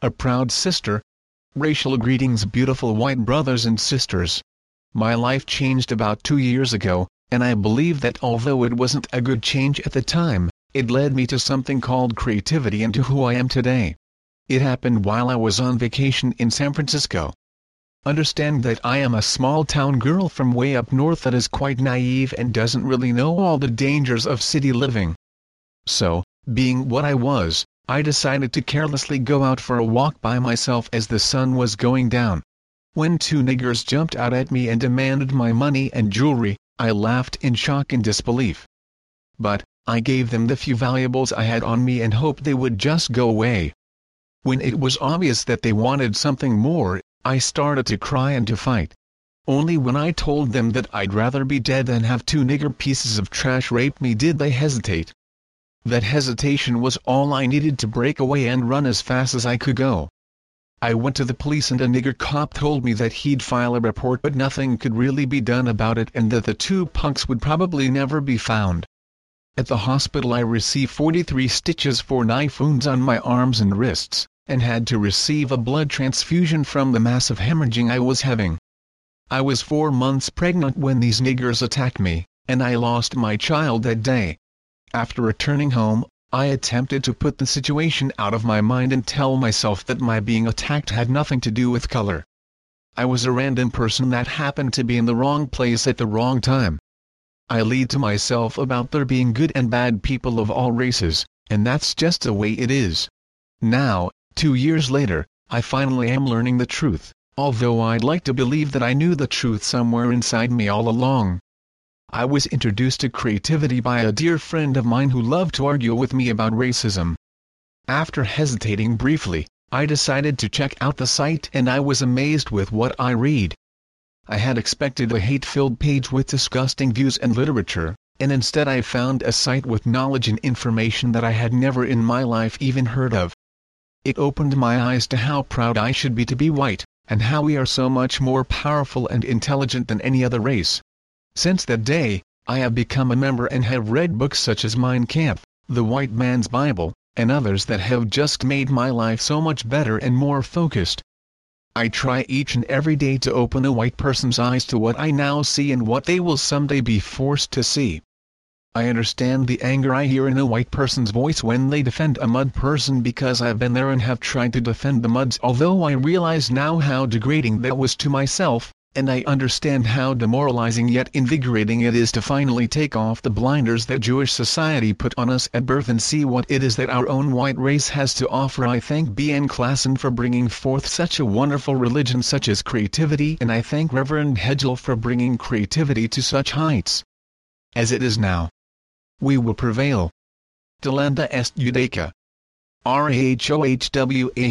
a proud sister. Racial greetings beautiful white brothers and sisters. My life changed about two years ago, and I believe that although it wasn't a good change at the time, it led me to something called creativity and to who I am today. It happened while I was on vacation in San Francisco. Understand that I am a small town girl from way up north that is quite naive and doesn't really know all the dangers of city living. So, being what I was, I decided to carelessly go out for a walk by myself as the sun was going down. When two niggers jumped out at me and demanded my money and jewelry, I laughed in shock and disbelief. But, I gave them the few valuables I had on me and hoped they would just go away. When it was obvious that they wanted something more, I started to cry and to fight. Only when I told them that I'd rather be dead than have two nigger pieces of trash rape me did they hesitate. That hesitation was all I needed to break away and run as fast as I could go. I went to the police and a nigger cop told me that he'd file a report but nothing could really be done about it and that the two punks would probably never be found. At the hospital I received 43 stitches for knife wounds on my arms and wrists, and had to receive a blood transfusion from the massive hemorrhaging I was having. I was four months pregnant when these niggers attacked me, and I lost my child that day. After returning home, I attempted to put the situation out of my mind and tell myself that my being attacked had nothing to do with color. I was a random person that happened to be in the wrong place at the wrong time. I lied to myself about there being good and bad people of all races, and that's just the way it is. Now, two years later, I finally am learning the truth, although I'd like to believe that I knew the truth somewhere inside me all along. I was introduced to creativity by a dear friend of mine who loved to argue with me about racism. After hesitating briefly, I decided to check out the site and I was amazed with what I read. I had expected a hate-filled page with disgusting views and literature, and instead I found a site with knowledge and information that I had never in my life even heard of. It opened my eyes to how proud I should be to be white, and how we are so much more powerful and intelligent than any other race. Since that day, I have become a member and have read books such as Mein Kampf, The White Man's Bible, and others that have just made my life so much better and more focused. I try each and every day to open a white person's eyes to what I now see and what they will someday be forced to see. I understand the anger I hear in a white person's voice when they defend a mud person because I've been there and have tried to defend the muds although I realize now how degrading that was to myself, and I understand how demoralizing yet invigorating it is to finally take off the blinders that Jewish society put on us at birth and see what it is that our own white race has to offer. I thank Ben Klassen for bringing forth such a wonderful religion such as creativity and I thank Reverend Hedgel for bringing creativity to such heights. As it is now. We will prevail. Delenda est Judaica. R-A-H-O-H-W-A